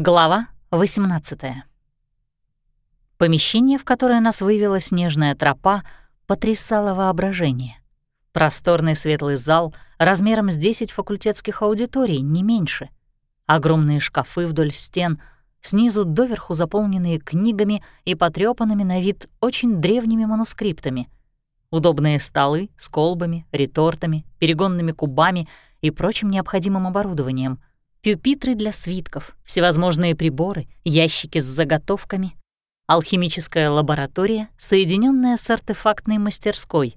Глава 18 Помещение, в которое нас вывела снежная тропа, потрясало воображение. Просторный светлый зал размером с 10 факультетских аудиторий, не меньше. Огромные шкафы вдоль стен, снизу доверху заполненные книгами и потрёпанными на вид очень древними манускриптами. Удобные столы с колбами, ретортами, перегонными кубами и прочим необходимым оборудованием — пюпитры для свитков, всевозможные приборы, ящики с заготовками, алхимическая лаборатория, соединенная с артефактной мастерской.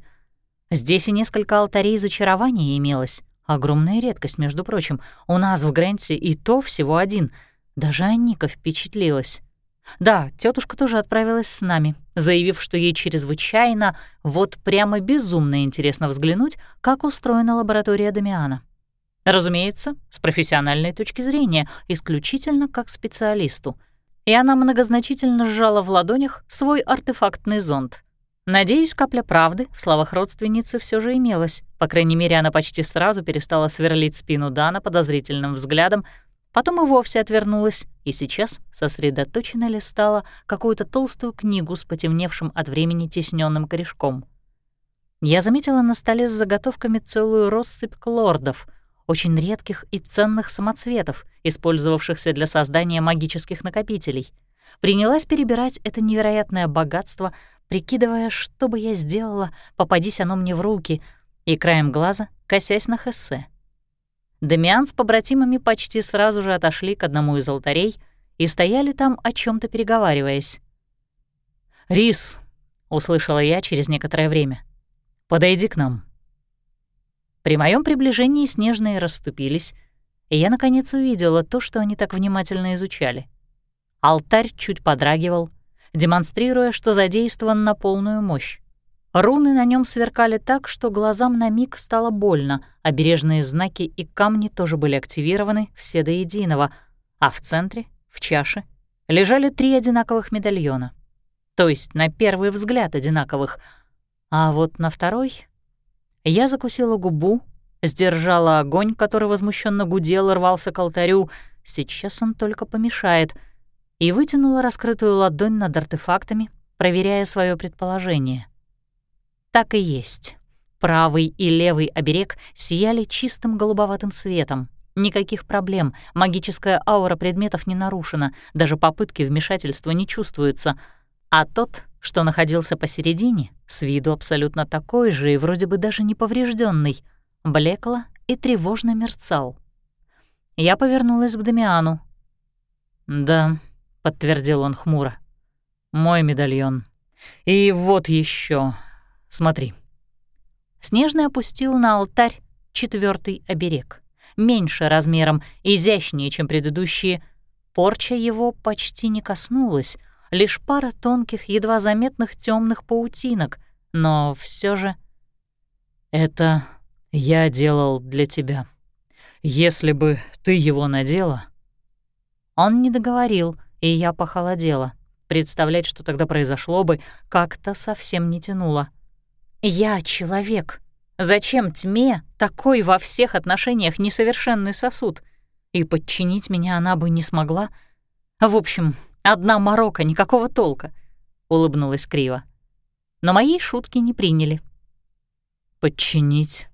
Здесь и несколько алтарей зачарования имелось. Огромная редкость, между прочим. У нас в Грэнте и то всего один. Даже Анника впечатлилась. Да, тетушка тоже отправилась с нами, заявив, что ей чрезвычайно, вот прямо безумно интересно взглянуть, как устроена лаборатория Дамиана. Разумеется, с профессиональной точки зрения, исключительно как специалисту. И она многозначительно сжала в ладонях свой артефактный зонд. Надеюсь, капля правды в словах родственницы все же имелась. По крайней мере, она почти сразу перестала сверлить спину Дана подозрительным взглядом, потом и вовсе отвернулась и сейчас сосредоточенно листала какую-то толстую книгу с потемневшим от времени тисненным корешком. Я заметила на столе с заготовками целую россыпь клордов — очень редких и ценных самоцветов, использовавшихся для создания магических накопителей. Принялась перебирать это невероятное богатство, прикидывая, что бы я сделала, попадись оно мне в руки, и краем глаза косясь на Хессе. Дамиан с побратимами почти сразу же отошли к одному из алтарей и стояли там, о чем то переговариваясь. «Рис», — услышала я через некоторое время, — «подойди к нам». При моем приближении снежные расступились, и я, наконец, увидела то, что они так внимательно изучали. Алтарь чуть подрагивал, демонстрируя, что задействован на полную мощь. Руны на нем сверкали так, что глазам на миг стало больно, обережные знаки и камни тоже были активированы, все до единого, а в центре, в чаше, лежали три одинаковых медальона. То есть на первый взгляд одинаковых, а вот на второй я закусила губу, сдержала огонь, который возмущенно гудел и рвался к алтарю. Сейчас он только помешает. И вытянула раскрытую ладонь над артефактами, проверяя свое предположение. Так и есть. Правый и левый оберег сияли чистым голубоватым светом. Никаких проблем, магическая аура предметов не нарушена, даже попытки вмешательства не чувствуются. А тот, что находился посередине, с виду абсолютно такой же и вроде бы даже не поврежденный, блекло и тревожно мерцал. Я повернулась к Дамиану. «Да», — подтвердил он хмуро, — «мой медальон. И вот еще, смотри». Снежный опустил на алтарь четвертый оберег. Меньше размером, изящнее, чем предыдущие. Порча его почти не коснулась — лишь пара тонких, едва заметных темных паутинок, но все же... «Это я делал для тебя. Если бы ты его надела...» Он не договорил, и я похолодела. Представлять, что тогда произошло бы, как-то совсем не тянуло. «Я человек. Зачем тьме такой во всех отношениях несовершенный сосуд? И подчинить меня она бы не смогла. В общем, Одна морока, никакого толка», — улыбнулась криво. Но моей шутки не приняли. «Подчинить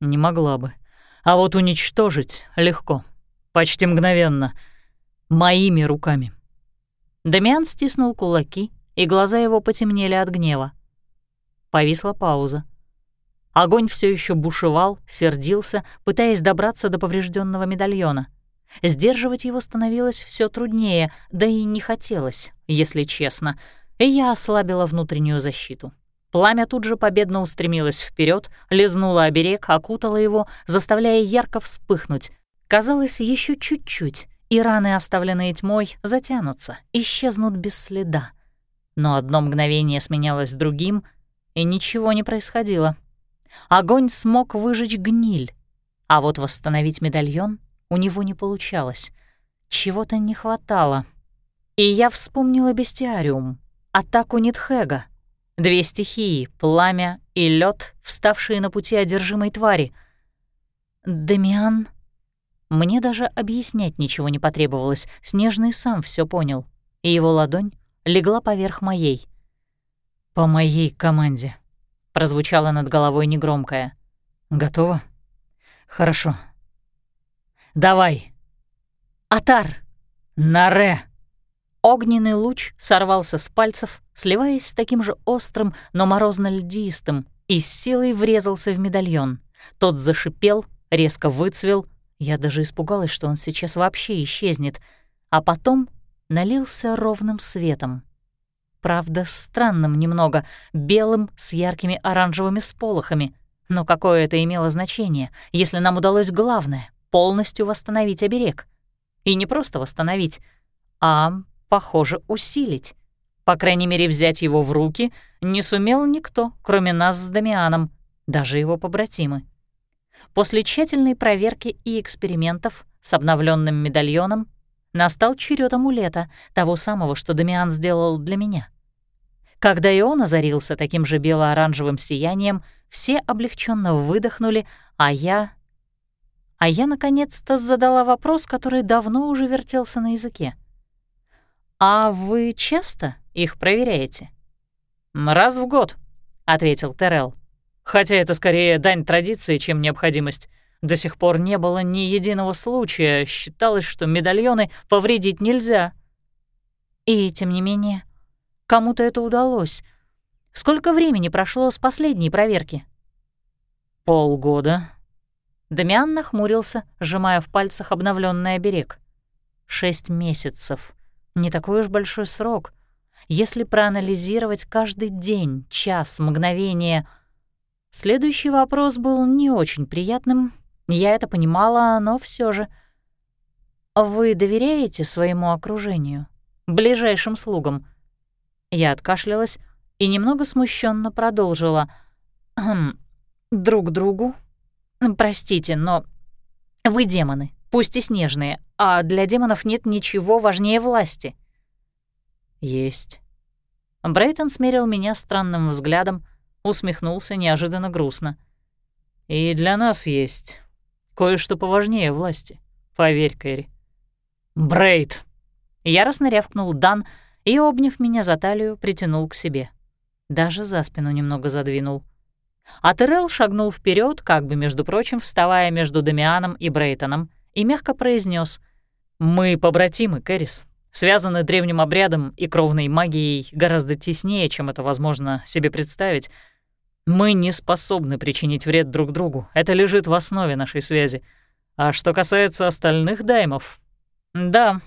не могла бы. А вот уничтожить легко, почти мгновенно, моими руками». Дамиан стиснул кулаки, и глаза его потемнели от гнева. Повисла пауза. Огонь все еще бушевал, сердился, пытаясь добраться до поврежденного медальона — Сдерживать его становилось все труднее, да и не хотелось, если честно, и я ослабила внутреннюю защиту. Пламя тут же победно устремилось вперед, лизнуло оберег, окутало его, заставляя ярко вспыхнуть. Казалось, еще чуть-чуть, и раны, оставленные тьмой, затянутся, исчезнут без следа. Но одно мгновение сменялось другим, и ничего не происходило. Огонь смог выжечь гниль, а вот восстановить медальон у него не получалось. Чего-то не хватало. И я вспомнила бестиариум, атаку Нитхега. Две стихии — пламя и лед, вставшие на пути одержимой твари. «Демиан?» Мне даже объяснять ничего не потребовалось, Снежный сам все понял, и его ладонь легла поверх моей. «По моей команде», — прозвучало над головой негромкое. «Готово? Хорошо. Давай!» «Атар!» «Наре!» Огненный луч сорвался с пальцев, сливаясь с таким же острым, но морозно-льдистым, и с силой врезался в медальон. Тот зашипел, резко выцвел. Я даже испугалась, что он сейчас вообще исчезнет. А потом налился ровным светом. Правда, странным немного, белым с яркими оранжевыми сполохами. Но какое это имело значение, если нам удалось главное — полностью восстановить оберег? И не просто восстановить, а похоже, усилить. По крайней мере, взять его в руки не сумел никто, кроме нас с Дамианом, даже его побратимы. После тщательной проверки и экспериментов с обновленным медальоном настал черед амулета, того самого, что Дамиан сделал для меня. Когда и он озарился таким же бело-оранжевым сиянием, все облегченно выдохнули, а я... А я, наконец-то, задала вопрос, который давно уже вертелся на языке. «А вы часто их проверяете?» «Раз в год», — ответил Террell. «Хотя это скорее дань традиции, чем необходимость. До сих пор не было ни единого случая, считалось, что медальоны повредить нельзя». «И тем не менее, кому-то это удалось. Сколько времени прошло с последней проверки?» «Полгода». Дамиан нахмурился, сжимая в пальцах обновленный оберег. «Шесть месяцев. Не такой уж большой срок. Если проанализировать каждый день, час, мгновение... Следующий вопрос был не очень приятным. Я это понимала, но все же... «Вы доверяете своему окружению? Ближайшим слугам?» Я откашлялась и немного смущенно продолжила. «Хм, «Друг другу? Простите, но вы демоны, пусть и снежные, а для демонов нет ничего важнее власти. Есть. Брейтон смерил меня странным взглядом, усмехнулся неожиданно грустно. И для нас есть кое-что поважнее власти, поверь, Кэрри. Брейт! Яростно рявкнул Дан и, обняв меня за талию, притянул к себе. Даже за спину немного задвинул. А Террell шагнул вперед, как бы, между прочим, вставая между Дамианом и Брейтоном, и мягко произнес: мы побратимы, Кэрис, связаны древним обрядом и кровной магией гораздо теснее, чем это возможно себе представить. Мы не способны причинить вред друг другу, это лежит в основе нашей связи. А что касается остальных даймов, да,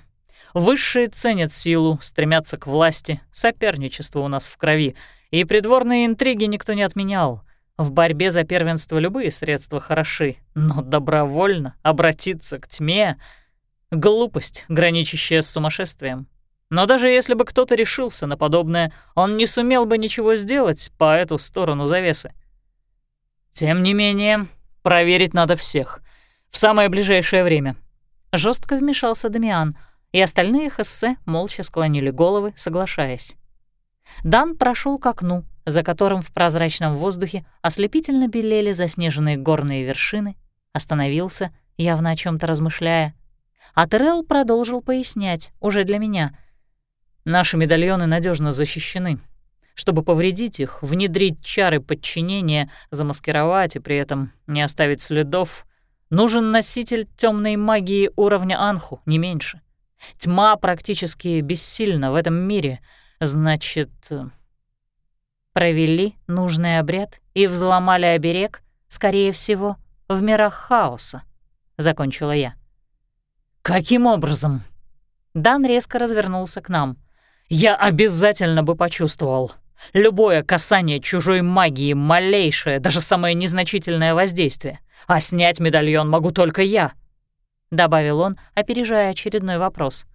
высшие ценят силу, стремятся к власти, соперничество у нас в крови, и придворные интриги никто не отменял. В борьбе за первенство любые средства хороши, но добровольно обратиться к тьме — Глупость, граничащая с сумасшествием. Но даже если бы кто-то решился на подобное, он не сумел бы ничего сделать по эту сторону завесы. Тем не менее, проверить надо всех. В самое ближайшее время. Жестко вмешался Дамиан, и остальные хоссе молча склонили головы, соглашаясь. Дан прошел к окну, за которым в прозрачном воздухе ослепительно белели заснеженные горные вершины, остановился, явно о чем то размышляя, а Террell продолжил пояснять, уже для меня. «Наши медальоны надежно защищены. Чтобы повредить их, внедрить чары подчинения, замаскировать и при этом не оставить следов, нужен носитель темной магии уровня Анху, не меньше. Тьма практически бессильна в этом мире, значит...» Провели нужный обряд и взломали оберег, скорее всего, в мирах хаоса, — закончила я. «Каким образом?» Дан резко развернулся к нам. «Я обязательно бы почувствовал. Любое касание чужой магии, малейшее, даже самое незначительное воздействие. А снять медальон могу только я», — добавил он, опережая очередной вопрос.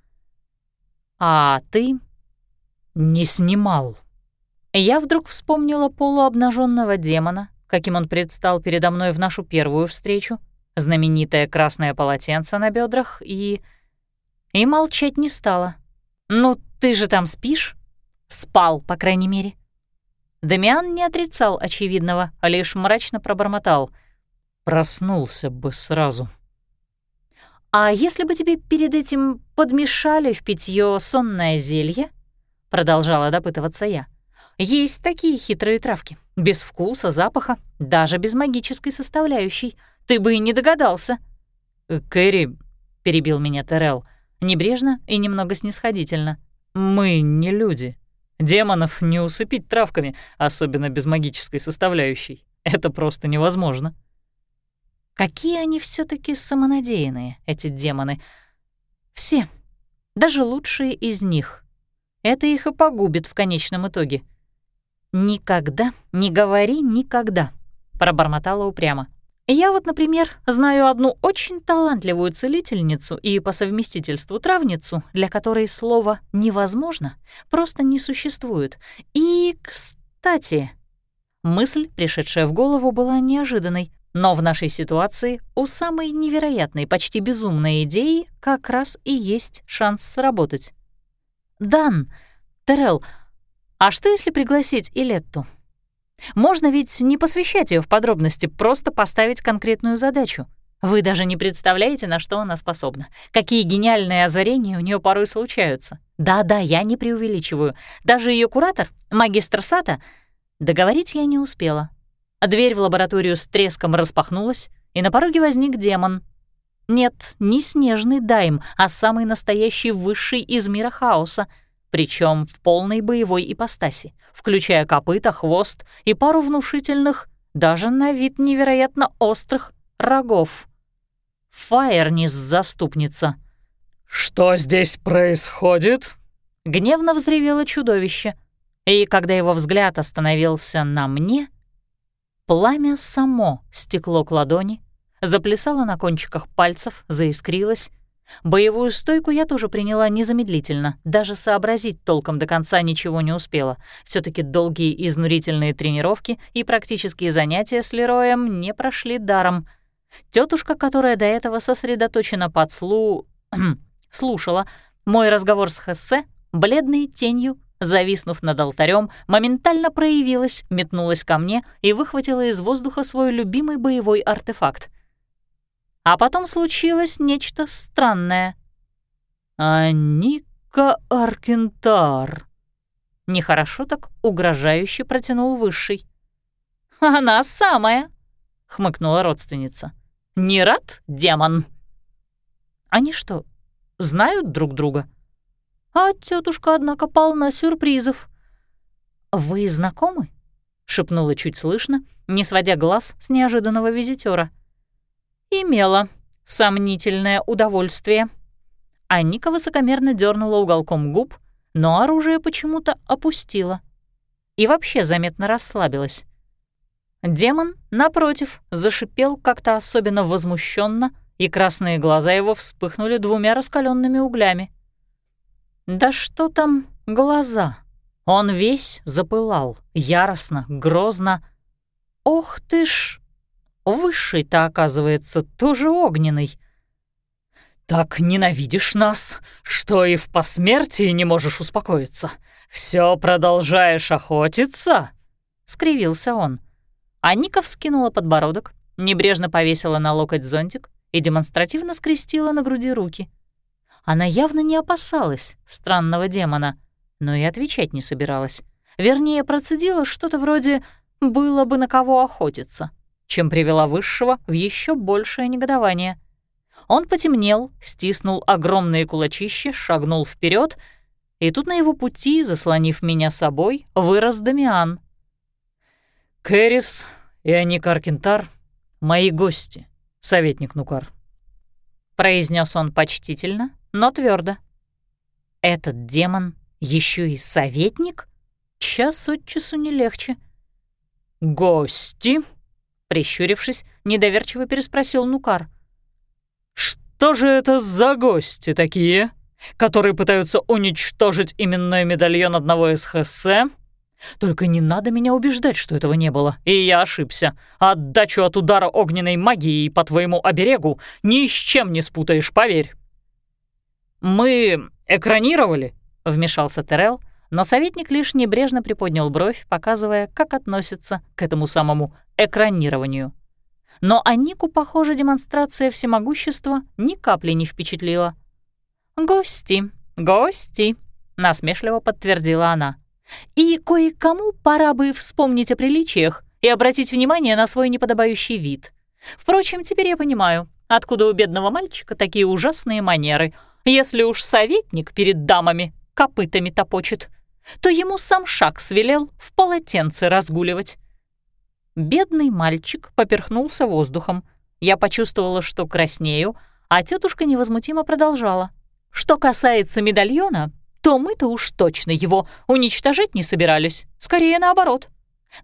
«А ты?» «Не снимал». Я вдруг вспомнила полуобнаженного демона, каким он предстал передо мной в нашу первую встречу, знаменитое красное полотенце на бедрах и... И молчать не стала. «Ну, ты же там спишь?» «Спал, по крайней мере». Дамиан не отрицал очевидного, а лишь мрачно пробормотал. «Проснулся бы сразу». «А если бы тебе перед этим подмешали в питье сонное зелье?» — продолжала допытываться я. «Есть такие хитрые травки. Без вкуса, запаха, даже без магической составляющей. Ты бы и не догадался». «Э, «Кэрри», — перебил меня Террell, небрежно и немного снисходительно. «Мы не люди. Демонов не усыпить травками, особенно без магической составляющей. Это просто невозможно». Какие они все таки самонадеянные, эти демоны. Все, даже лучшие из них. Это их и погубит в конечном итоге. «Никогда не говори никогда», — пробормотала упрямо. «Я вот, например, знаю одну очень талантливую целительницу и по совместительству травницу, для которой слово «невозможно» просто не существует. И, кстати...» Мысль, пришедшая в голову, была неожиданной. Но в нашей ситуации у самой невероятной, почти безумной идеи как раз и есть шанс сработать. «Дан, Терел, а что если пригласить Илетту? Можно ведь не посвящать ее в подробности, просто поставить конкретную задачу. Вы даже не представляете, на что она способна. Какие гениальные озарения у нее порой случаются. Да-да, я не преувеличиваю. Даже ее куратор, магистр Сата, договорить я не успела. Дверь в лабораторию с треском распахнулась, и на пороге возник демон. Нет, не снежный дайм, а самый настоящий высший из мира хаоса, причем в полной боевой ипостаси, включая копыта, хвост и пару внушительных, даже на вид невероятно острых, рогов. Фаернис-заступница. «Что здесь происходит?» — гневно взревело чудовище. И когда его взгляд остановился на мне — Пламя само стекло к ладони, заплясало на кончиках пальцев, заискрилось. Боевую стойку я тоже приняла незамедлительно, даже сообразить толком до конца ничего не успела. все таки долгие изнурительные тренировки и практические занятия с Лероем не прошли даром. Тетушка, которая до этого сосредоточена под слу... слушала мой разговор с Хессе, бледной тенью зависнув над алтарем, моментально проявилась, метнулась ко мне и выхватила из воздуха свой любимый боевой артефакт. А потом случилось нечто странное. «Аника Аркентар», — нехорошо так угрожающе протянул Высший. «Она самая», — хмыкнула родственница. «Не рад, демон?» «Они что, знают друг друга?» А тетушка, однако, полна сюрпризов. «Вы знакомы?» — шепнула чуть слышно, не сводя глаз с неожиданного визитера. «Имела сомнительное удовольствие». А Ника высокомерно дернула уголком губ, но оружие почему-то опустила. И вообще заметно расслабилась. Демон, напротив, зашипел как-то особенно возмущенно, и красные глаза его вспыхнули двумя раскаленными углями. Да что там глаза? Он весь запылал, яростно, грозно. Ох ты ж! Высший-то, оказывается, тоже огненный. «Так ненавидишь нас, что и в посмертии не можешь успокоиться. Все продолжаешь охотиться?» — скривился он. А Ника вскинула подбородок, небрежно повесила на локоть зонтик и демонстративно скрестила на груди руки. Она явно не опасалась странного демона, но и отвечать не собиралась. Вернее, процедила что-то вроде «было бы на кого охотиться», чем привела Высшего в еще большее негодование. Он потемнел, стиснул огромные кулачища, шагнул вперед, и тут на его пути, заслонив меня собой, вырос Дамиан. «Кэрис и Аник Аркентар — мои гости, советник Нукар», — произнес он почтительно, но твердо. Этот демон еще и советник? Час от часу не легче. «Гости?» — прищурившись, недоверчиво переспросил Нукар. «Что же это за гости такие, которые пытаются уничтожить именной медальон одного из Хессе? Только не надо меня убеждать, что этого не было, и я ошибся. Отдачу от удара огненной магии по твоему оберегу ни с чем не спутаешь, поверь». «Мы экранировали», — вмешался Терел, но советник лишь небрежно приподнял бровь, показывая, как относится к этому самому экранированию. Но Анику, похоже, демонстрация всемогущества ни капли не впечатлила. «Гости, гости», — насмешливо подтвердила она. «И кое-кому пора бы вспомнить о приличиях и обратить внимание на свой неподобающий вид. Впрочем, теперь я понимаю, откуда у бедного мальчика такие ужасные манеры. Если уж советник перед дамами копытами топочет, то ему сам шаг свелел в полотенце разгуливать. Бедный мальчик поперхнулся воздухом. Я почувствовала, что краснею, а тетушка невозмутимо продолжала. Что касается медальона, то мы-то уж точно его уничтожить не собирались, скорее наоборот.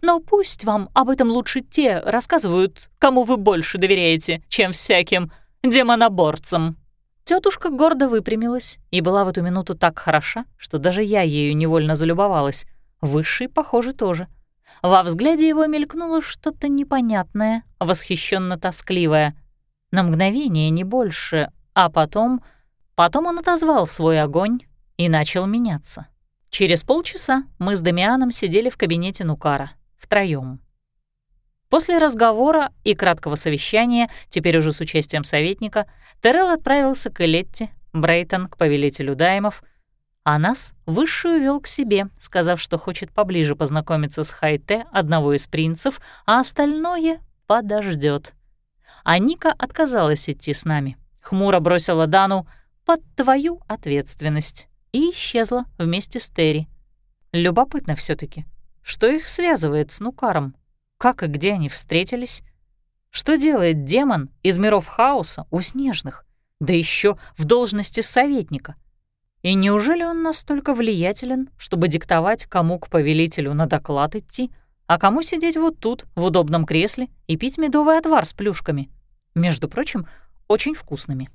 Но пусть вам об этом лучше те рассказывают, кому вы больше доверяете, чем всяким демоноборцам». Тетушка гордо выпрямилась и была в эту минуту так хороша, что даже я ею невольно залюбовалась. Высший, похоже, тоже. Во взгляде его мелькнуло что-то непонятное, восхищенно тоскливое На мгновение, не больше, а потом... Потом он отозвал свой огонь и начал меняться. Через полчаса мы с Дамианом сидели в кабинете Нукара, втроём. После разговора и краткого совещания, теперь уже с участием советника, Террell отправился к Элетте, Брейтон — к повелителю Даймов, а нас высшую вел к себе, сказав, что хочет поближе познакомиться с Хайте, одного из принцев, а остальное подождет. А Ника отказалась идти с нами. Хмуро бросила Дану «под твою ответственность» и исчезла вместе с Терри. Любопытно все таки что их связывает с Нукаром? Как и где они встретились? Что делает демон из миров хаоса у снежных? Да еще в должности советника. И неужели он настолько влиятелен, чтобы диктовать, кому к повелителю на доклад идти, а кому сидеть вот тут, в удобном кресле, и пить медовый отвар с плюшками? Между прочим, очень вкусными.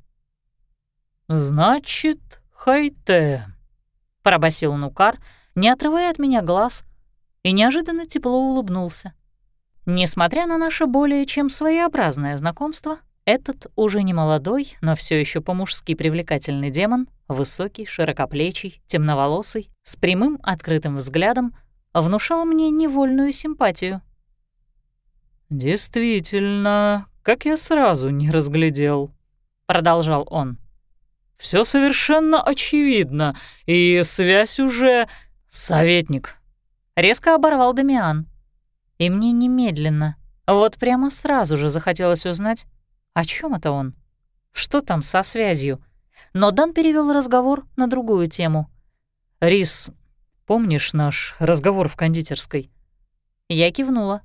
«Значит, «Хайте», — пробасил Нукар, не отрывая от меня глаз, и неожиданно тепло улыбнулся. Несмотря на наше более чем своеобразное знакомство, этот уже не молодой, но все еще по-мужски привлекательный демон, высокий, широкоплечий, темноволосый, с прямым открытым взглядом, внушал мне невольную симпатию. «Действительно, как я сразу не разглядел», — продолжал он. Все совершенно очевидно, и связь уже... Советник. Резко оборвал Дамиан. И мне немедленно, вот прямо сразу же захотелось узнать, о чем это он? Что там со связью? Но Дан перевел разговор на другую тему. «Рис, помнишь наш разговор в кондитерской?» Я кивнула.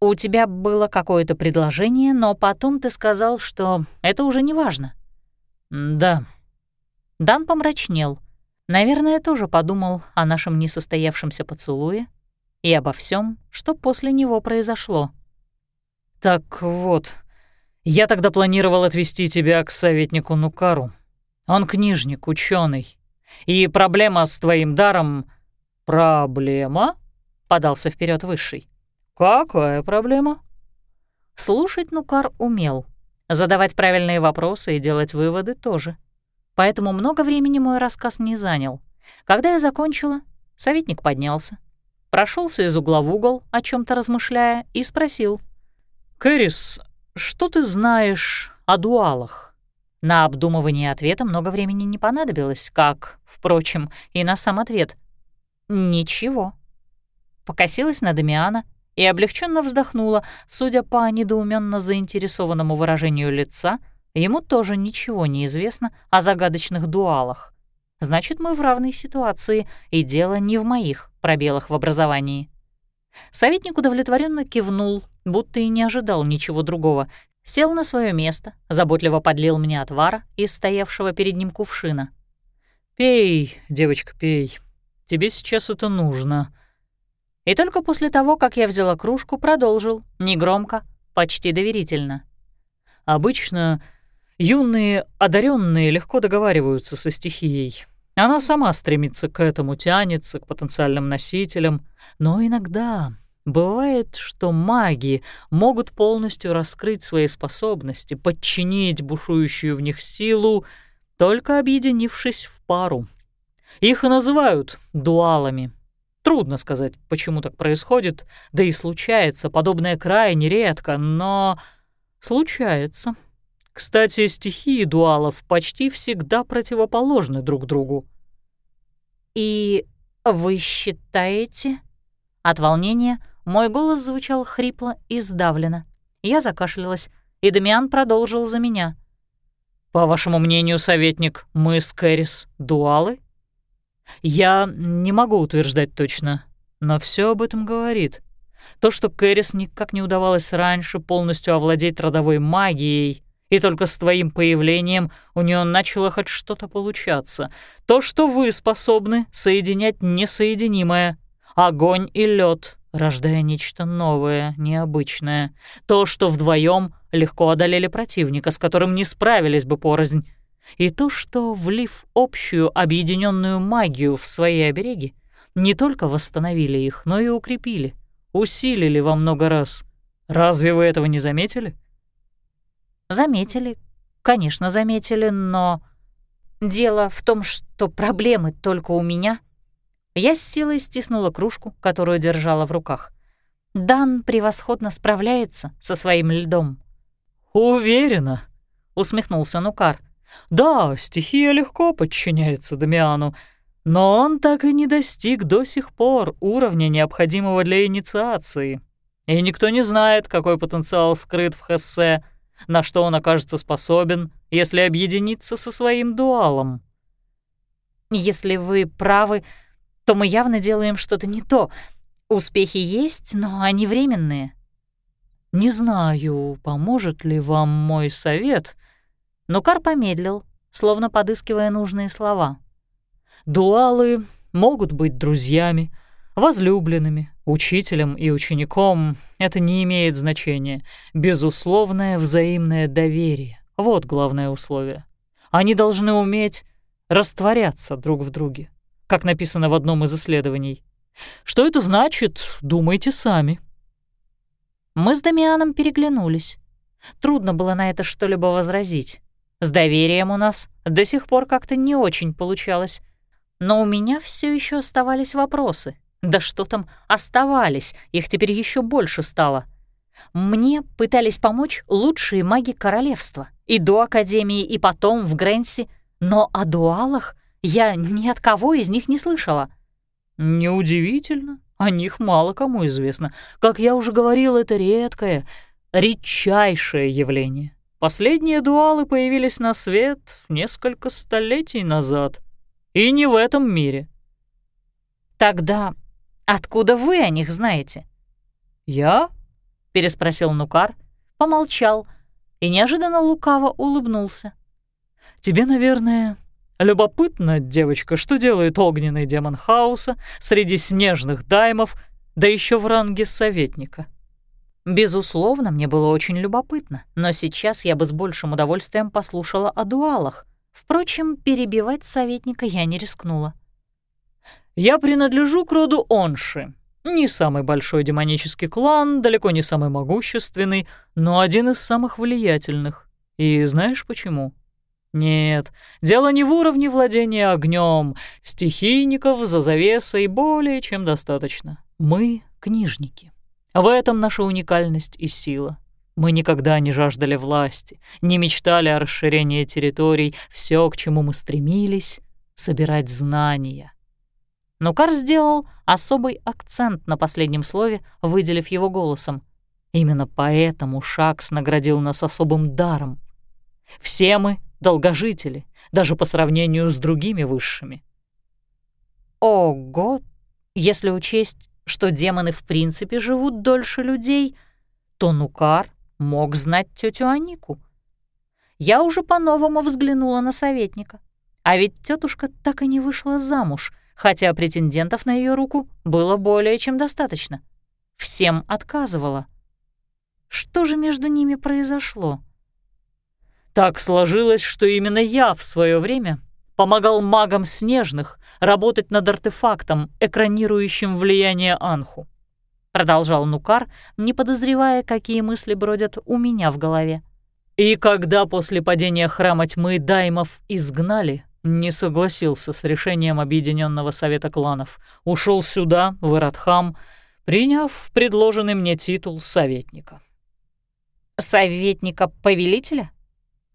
«У тебя было какое-то предложение, но потом ты сказал, что это уже не важно». «Да». Дан помрачнел. Наверное, тоже подумал о нашем несостоявшемся поцелуе и обо всем, что после него произошло. «Так вот, я тогда планировал отвезти тебя к советнику Нукару. Он книжник, ученый, И проблема с твоим даром...» «Проблема?» — подался вперед Высший. «Какая проблема?» Слушать Нукар умел — Задавать правильные вопросы и делать выводы тоже. Поэтому много времени мой рассказ не занял. Когда я закончила, советник поднялся, прошелся из угла в угол, о чем то размышляя, и спросил. «Кэрис, что ты знаешь о дуалах?» На обдумывание ответа много времени не понадобилось, как, впрочем, и на сам ответ. «Ничего». Покосилась на Дамиана — и облегченно вздохнула, судя по недоуменно заинтересованному выражению лица, ему тоже ничего не известно о загадочных дуалах. Значит, мы в равной ситуации, и дело не в моих пробелах в образовании. Советник удовлетворенно кивнул, будто и не ожидал ничего другого, сел на свое место, заботливо подлил мне отвара из стоявшего перед ним кувшина. «Пей, девочка, пей. Тебе сейчас это нужно. И только после того, как я взяла кружку, продолжил, негромко, почти доверительно. Обычно юные одаренные легко договариваются со стихией. Она сама стремится к этому, тянется к потенциальным носителям. Но иногда бывает, что маги могут полностью раскрыть свои способности, подчинить бушующую в них силу, только объединившись в пару. Их и называют дуалами, Трудно сказать, почему так происходит, да и случается подобное крайне редко, но случается. Кстати, стихии дуалов почти всегда противоположны друг другу. «И вы считаете...» От волнения мой голос звучал хрипло и сдавленно. Я закашлялась, и Дамиан продолжил за меня. «По вашему мнению, советник, мы с Кэрис дуалы?» «Я не могу утверждать точно, но все об этом говорит. То, что Кэрис никак не удавалось раньше полностью овладеть родовой магией, и только с твоим появлением у нее начало хоть что-то получаться. То, что вы способны соединять несоединимое. Огонь и лед, рождая нечто новое, необычное. То, что вдвоем легко одолели противника, с которым не справились бы порознь. И то, что, влив общую объединенную магию в свои обереги, не только восстановили их, но и укрепили, усилили во много раз. Разве вы этого не заметили? Заметили, конечно, заметили, но... Дело в том, что проблемы только у меня. Я с силой стиснула кружку, которую держала в руках. Дан превосходно справляется со своим льдом. «Уверена», — усмехнулся Нукар. «Да, стихия легко подчиняется Дамиану, но он так и не достиг до сих пор уровня, необходимого для инициации. И никто не знает, какой потенциал скрыт в Хессе, на что он окажется способен, если объединиться со своим дуалом. «Если вы правы, то мы явно делаем что-то не то. Успехи есть, но они временные». «Не знаю, поможет ли вам мой совет», но Кар помедлил, словно подыскивая нужные слова. «Дуалы могут быть друзьями, возлюбленными, учителем и учеником — это не имеет значения. Безусловное взаимное доверие — вот главное условие. Они должны уметь растворяться друг в друге, как написано в одном из исследований. Что это значит, думайте сами. Мы с Дамианом переглянулись. Трудно было на это что-либо возразить. С доверием у нас до сих пор как-то не очень получалось. Но у меня все еще оставались вопросы. Да что там оставались, их теперь еще больше стало. Мне пытались помочь лучшие маги королевства. И до Академии, и потом в Грэнси. Но о дуалах я ни от кого из них не слышала. Неудивительно. О них мало кому известно. Как я уже говорил, это редкое, редчайшее явление. Последние дуалы появились на свет несколько столетий назад. И не в этом мире. Тогда откуда вы о них знаете? Я? переспросил Нукар, помолчал и неожиданно лукаво улыбнулся. Тебе, наверное, любопытно, девочка, что делает огненный демон хаоса среди снежных даймов, да еще в ранге советника. Безусловно, мне было очень любопытно, но сейчас я бы с большим удовольствием послушала о дуалах. Впрочем, перебивать советника я не рискнула. «Я принадлежу к роду Онши. Не самый большой демонический клан, далеко не самый могущественный, но один из самых влиятельных. И знаешь почему?» Нет, дело не в уровне владения огнем. Стихийников за завесой более чем достаточно. Мы — книжники. В этом наша уникальность и сила. Мы никогда не жаждали власти, не мечтали о расширении территорий, все, к чему мы стремились — собирать знания. Но Кар сделал особый акцент на последнем слове, выделив его голосом. Именно поэтому Шакс наградил нас особым даром. Все мы — долгожители, даже по сравнению с другими высшими. Ого! Если учесть, что демоны в принципе живут дольше людей, то Нукар мог знать тетю Анику. Я уже по-новому взглянула на советника. А ведь тетушка так и не вышла замуж, хотя претендентов на ее руку было более чем достаточно. Всем отказывала. Что же между ними произошло? Так сложилось, что именно я в свое время помогал магам снежных работать над артефактом, экранирующим влияние Анху. Продолжал Нукар, не подозревая, какие мысли бродят у меня в голове. И когда после падения храма тьмы Даймов изгнали, не согласился с решением Объединенного Совета кланов, ушел сюда, в Иратхам, приняв предложенный мне титул советника. «Советника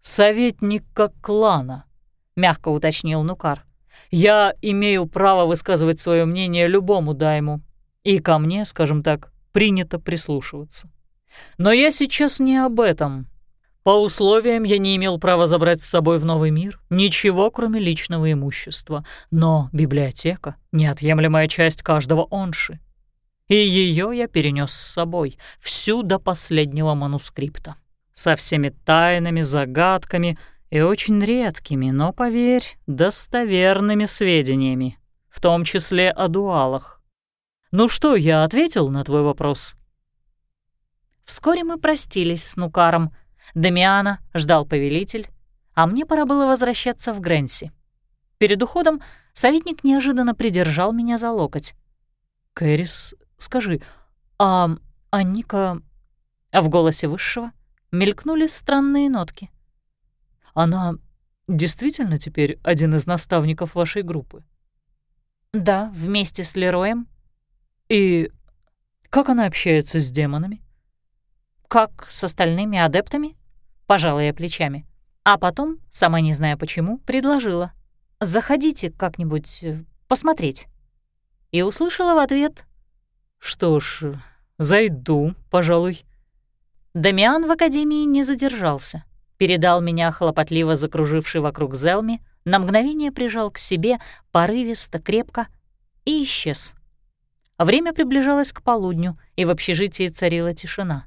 повелителя?» «Советника клана», — мягко уточнил Нукар. «Я имею право высказывать свое мнение любому дайму, и ко мне, скажем так, принято прислушиваться. Но я сейчас не об этом. По условиям я не имел права забрать с собой в новый мир ничего, кроме личного имущества, но библиотека — неотъемлемая часть каждого онши. И ее я перенес с собой, всю до последнего манускрипта, со всеми тайнами, загадками и очень редкими, но, поверь, достоверными сведениями, в том числе о дуалах. Ну что, я ответил на твой вопрос? Вскоре мы простились с Нукаром. Дамиана ждал повелитель, а мне пора было возвращаться в Грэнси. Перед уходом советник неожиданно придержал меня за локоть. «Кэрис, скажи, а, а Ника...» А в голосе высшего мелькнули странные нотки. «Она действительно теперь один из наставников вашей группы?» «Да, вместе с Лероем». «И как она общается с демонами?» «Как с остальными адептами?» — пожала я плечами. А потом, сама не зная почему, предложила. «Заходите как-нибудь э, посмотреть». И услышала в ответ. «Что ж, зайду, пожалуй». Дамиан в академии не задержался. Передал меня хлопотливо закруживший вокруг Зелми, на мгновение прижал к себе, порывисто, крепко и исчез. Время приближалось к полудню, и в общежитии царила тишина.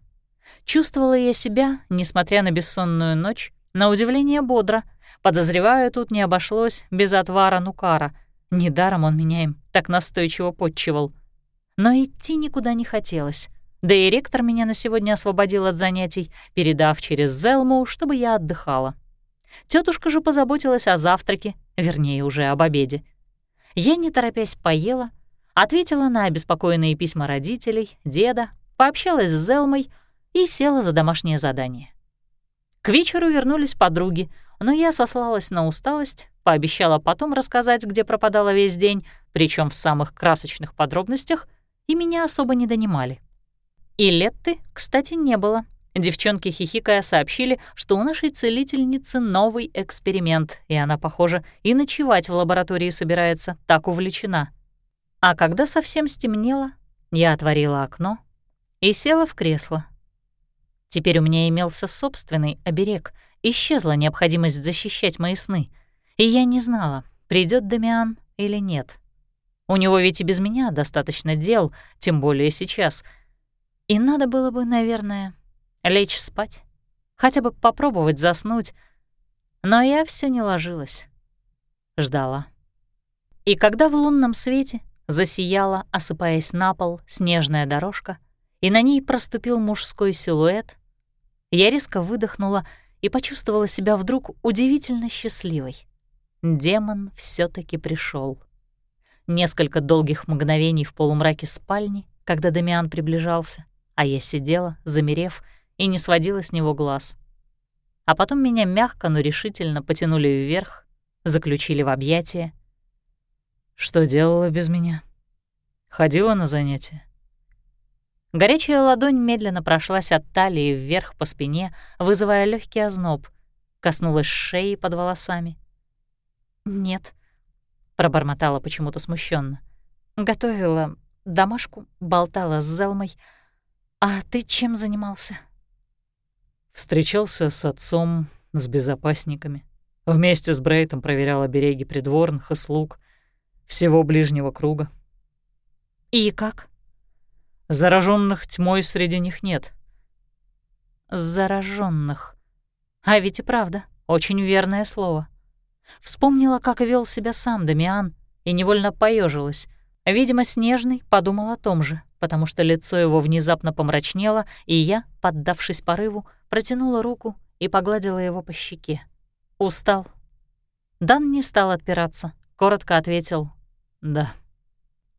Чувствовала я себя, несмотря на бессонную ночь, на удивление бодро. Подозреваю, тут не обошлось без отвара нукара. Недаром он меня им так настойчиво подчивал. Но идти никуда не хотелось. Да и ректор меня на сегодня освободил от занятий, передав через Зелму, чтобы я отдыхала. Тетушка же позаботилась о завтраке, вернее, уже об обеде. Я, не торопясь, поела, ответила на обеспокоенные письма родителей, деда, пообщалась с Зелмой — и села за домашнее задание. К вечеру вернулись подруги, но я сослалась на усталость, пообещала потом рассказать, где пропадала весь день, причем в самых красочных подробностях, и меня особо не донимали. И Летты, кстати, не было. Девчонки хихикая сообщили, что у нашей целительницы новый эксперимент, и она, похоже, и ночевать в лаборатории собирается, так увлечена. А когда совсем стемнело, я отворила окно и села в кресло, Теперь у меня имелся собственный оберег, исчезла необходимость защищать мои сны, и я не знала, придет Дамиан или нет. У него ведь и без меня достаточно дел, тем более сейчас. И надо было бы, наверное, лечь спать, хотя бы попробовать заснуть. Но я все не ложилась. Ждала. И когда в лунном свете засияла, осыпаясь на пол, снежная дорожка, и на ней проступил мужской силуэт, я резко выдохнула и почувствовала себя вдруг удивительно счастливой. Демон все таки пришел. Несколько долгих мгновений в полумраке спальни, когда Дамиан приближался, а я сидела, замерев, и не сводила с него глаз. А потом меня мягко, но решительно потянули вверх, заключили в объятия. Что делала без меня? Ходила на занятия? Горячая ладонь медленно прошлась от талии вверх по спине, вызывая легкий озноб. Коснулась шеи под волосами. «Нет», — пробормотала почему-то смущенно. «Готовила домашку, болтала с Зелмой. А ты чем занимался?» Встречался с отцом, с безопасниками. Вместе с Брейтом проверял обереги придворных и слуг, всего ближнего круга. «И как?» Зараженных тьмой среди них нет. Зараженных. А ведь и правда, очень верное слово. Вспомнила, как вел себя сам Дамиан, и невольно поежилась. Видимо, Снежный подумал о том же, потому что лицо его внезапно помрачнело, и я, поддавшись порыву, протянула руку и погладила его по щеке. Устал. Дан не стал отпираться, коротко ответил «да».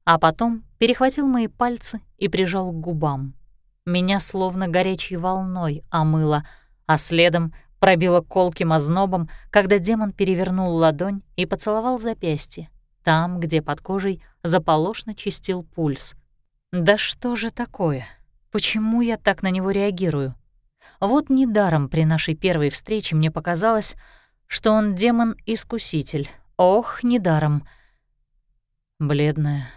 А потом перехватил мои пальцы и прижал к губам. Меня словно горячей волной омыло, а следом пробило колким ознобом, когда демон перевернул ладонь и поцеловал запястье, там, где под кожей заполошно чистил пульс. Да что же такое? Почему я так на него реагирую? Вот недаром при нашей первой встрече мне показалось, что он демон-искуситель. Ох, недаром. Бледная,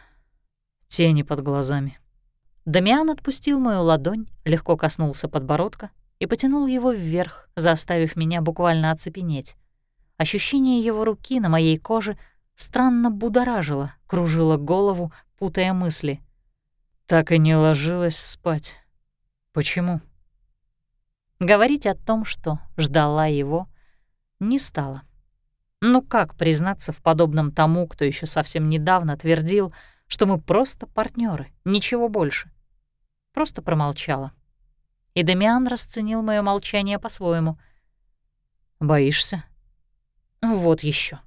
тени под глазами. Дамиан отпустил мою ладонь, легко коснулся подбородка и потянул его вверх, заставив меня буквально оцепенеть. Ощущение его руки на моей коже странно будоражило, кружило голову, путая мысли. Так и не ложилась спать. Почему? Говорить о том, что ждала его, не стала. Ну как признаться в подобном тому, кто еще совсем недавно твердил, что мы просто партнеры, ничего больше? Просто промолчала. И Дамиан расценил мое молчание по-своему. «Боишься?» «Вот еще.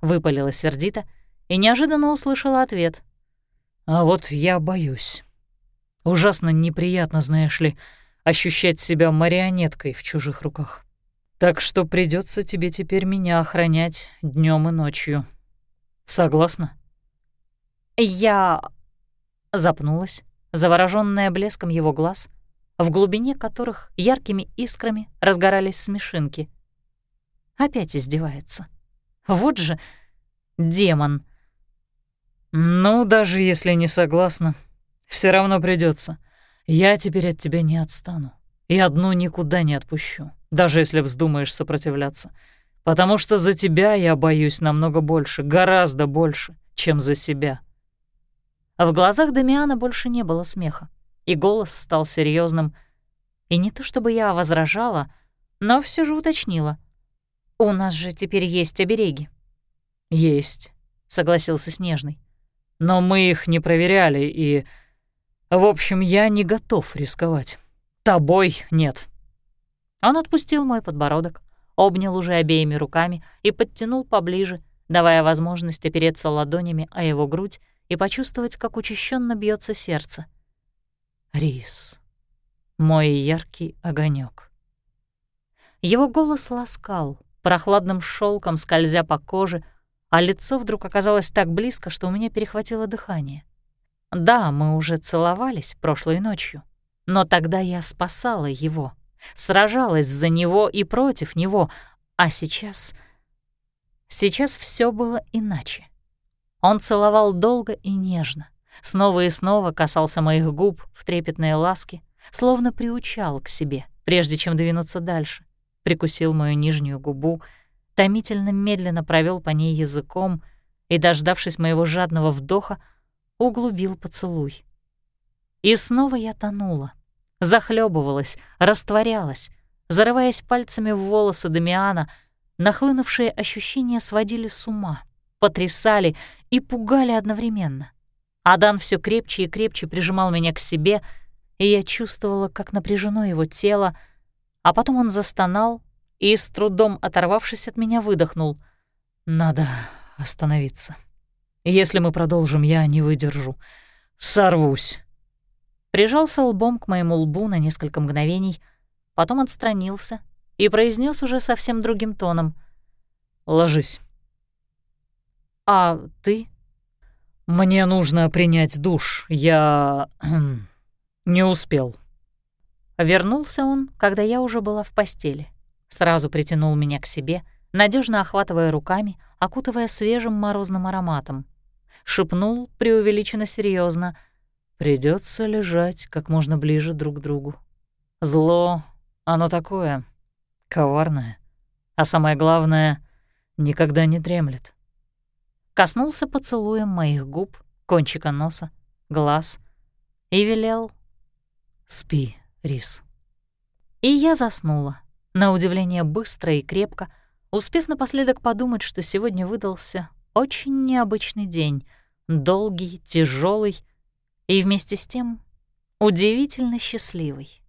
выпалила сердито и неожиданно услышала ответ. «А вот я боюсь. Ужасно неприятно, знаешь ли, ощущать себя марионеткой в чужих руках. Так что придется тебе теперь меня охранять днем и ночью. Согласна? Я запнулась, заворожённая блеском его глаз, в глубине которых яркими искрами разгорались смешинки. Опять издевается. Вот же демон. Ну, даже если не согласна, все равно придется. Я теперь от тебя не отстану и одну никуда не отпущу даже если вздумаешь сопротивляться. Потому что за тебя я боюсь намного больше, гораздо больше, чем за себя. А в глазах Дамиана больше не было смеха, и голос стал серьезным. И не то чтобы я возражала, но все же уточнила. «У нас же теперь есть обереги». «Есть», — согласился Снежный. «Но мы их не проверяли, и... В общем, я не готов рисковать. Тобой нет». Он отпустил мой подбородок, обнял уже обеими руками и подтянул поближе, давая возможность опереться ладонями о его грудь и почувствовать, как учащенно бьется сердце. «Рис, мой яркий огонек. Его голос ласкал, прохладным шелком скользя по коже, а лицо вдруг оказалось так близко, что у меня перехватило дыхание. Да, мы уже целовались прошлой ночью, но тогда я спасала его — сражалась за него и против него, а сейчас... Сейчас все было иначе. Он целовал долго и нежно, снова и снова касался моих губ в трепетной ласке, словно приучал к себе, прежде чем двинуться дальше, прикусил мою нижнюю губу, томительно медленно провел по ней языком и, дождавшись моего жадного вдоха, углубил поцелуй. И снова я тонула, захлебывалась, растворялась, зарываясь пальцами в волосы Дамиана, нахлынувшие ощущения сводили с ума, потрясали и пугали одновременно. Адан все крепче и крепче прижимал меня к себе, и я чувствовала, как напряжено его тело, а потом он застонал и, с трудом оторвавшись от меня, выдохнул. «Надо остановиться. Если мы продолжим, я не выдержу. Сорвусь» прижался лбом к моему лбу на несколько мгновений, потом отстранился и произнес уже совсем другим тоном. «Ложись». «А ты?» «Мне нужно принять душ. Я... не успел». Вернулся он, когда я уже была в постели. Сразу притянул меня к себе, надежно охватывая руками, окутывая свежим морозным ароматом. Шепнул преувеличенно серьезно: Придется лежать как можно ближе друг к другу. Зло, оно такое, коварное, а самое главное, никогда не дремлет. Коснулся поцелуем моих губ, кончика носа, глаз и велел «Спи, Рис». И я заснула, на удивление быстро и крепко, успев напоследок подумать, что сегодня выдался очень необычный день, долгий, тяжелый и вместе с тем удивительно счастливый.